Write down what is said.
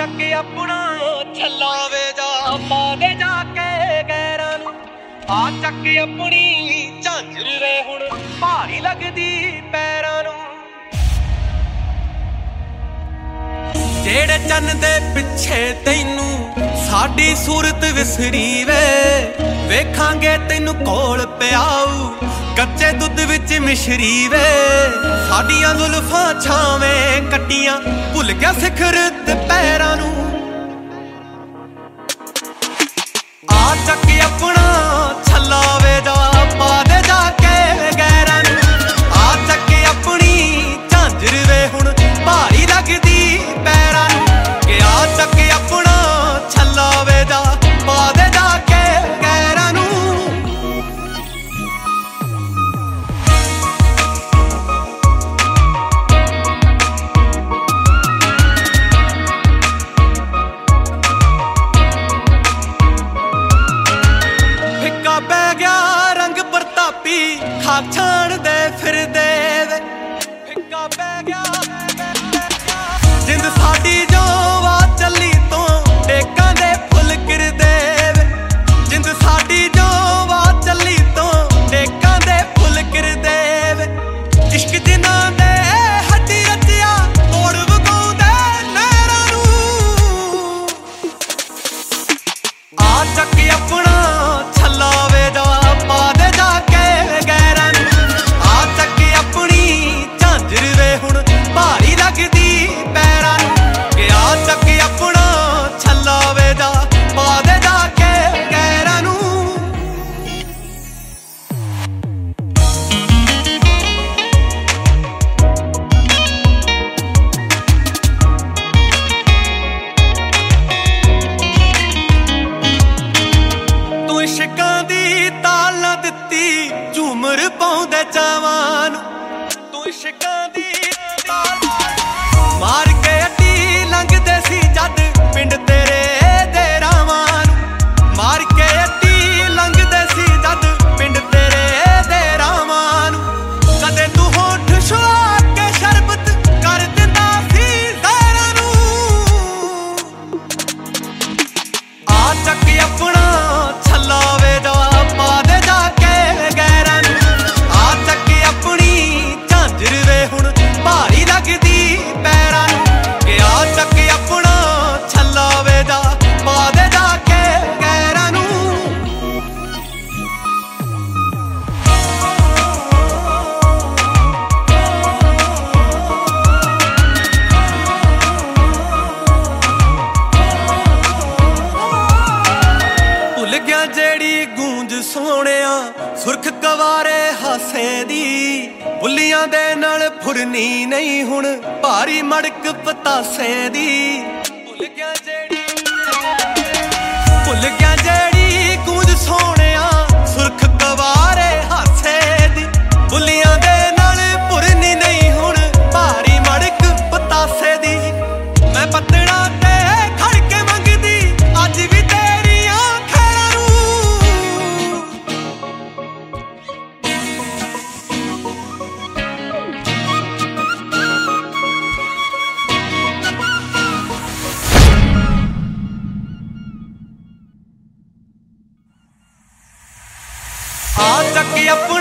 ਚੱਕ ਆਪਣਾ। ਛੱਲਾਵੇ ਜਾ ਪਾਦੇ ਜਾ ਕੇ ਗੈਰਾਂ ਨੂੰ। ਆ ਚੱਕ ਆਪਣੀ ਝਾਂਜਰ ਰੇ ਹੁਣ ਭਾਰੀ ਲੱਗਦੀ ਪੈਰਾਂ ਨੂੰ। ਜਿਹੜੇ ਚੰਨ ਦੇ ਪਿੱਛੇ ਤੈਨੂੰ ਸਾਡੀ ਸੂਰਤ ਵਿਸਰੀ ਵੇ ਵੇਖਾਂਗੇ ਤੈਨੂੰ ਕੋਲ ਪਿਆਉ ਕੱਚੇ ਦੁੱਧ ਵਿੱਚ ਮਿਸ਼ਰੀ ਵੇ ਸਾਡੀਆਂ ਜ਼ੁਲਫਾਂ ਛਾਵੇਂ ਕੱਟੀਆਂ ਭੁੱਲ ਗਿਆ ਸਿਖਰ ਤੇ ਪੈਰਾਂ ਨੂੰ। ਆ ਚੱਕ ਆਪਣਾ ਛੱਲਾ ਕੇ ਆਪਣਾ ਇਸ਼ਕਾਂ ਦੀ ਭੁੱਲ ਗਿਆ ਜਿਹੜੀ ਗੂੰਜ ਸੋਹਣਿਆ, ਸੁਰਖ ਕਵਾਰੇ ਹਾਸੇ ਦੀ। ਬੁੱਲੀਆਂ ਦੇ ਨਾਲ ਫੁਰਨੀ ਨਹੀਂ ਹੁਣ, ਭਾਰੀ ਮੜਕ ਪਤਾਸੇ ਦੀ। ਭੁੱਲ ਗਿਆ ਜਿਹੜੀ ਭੁੱਲ ਗਿਆ ਜਿਹੜੀ que ya por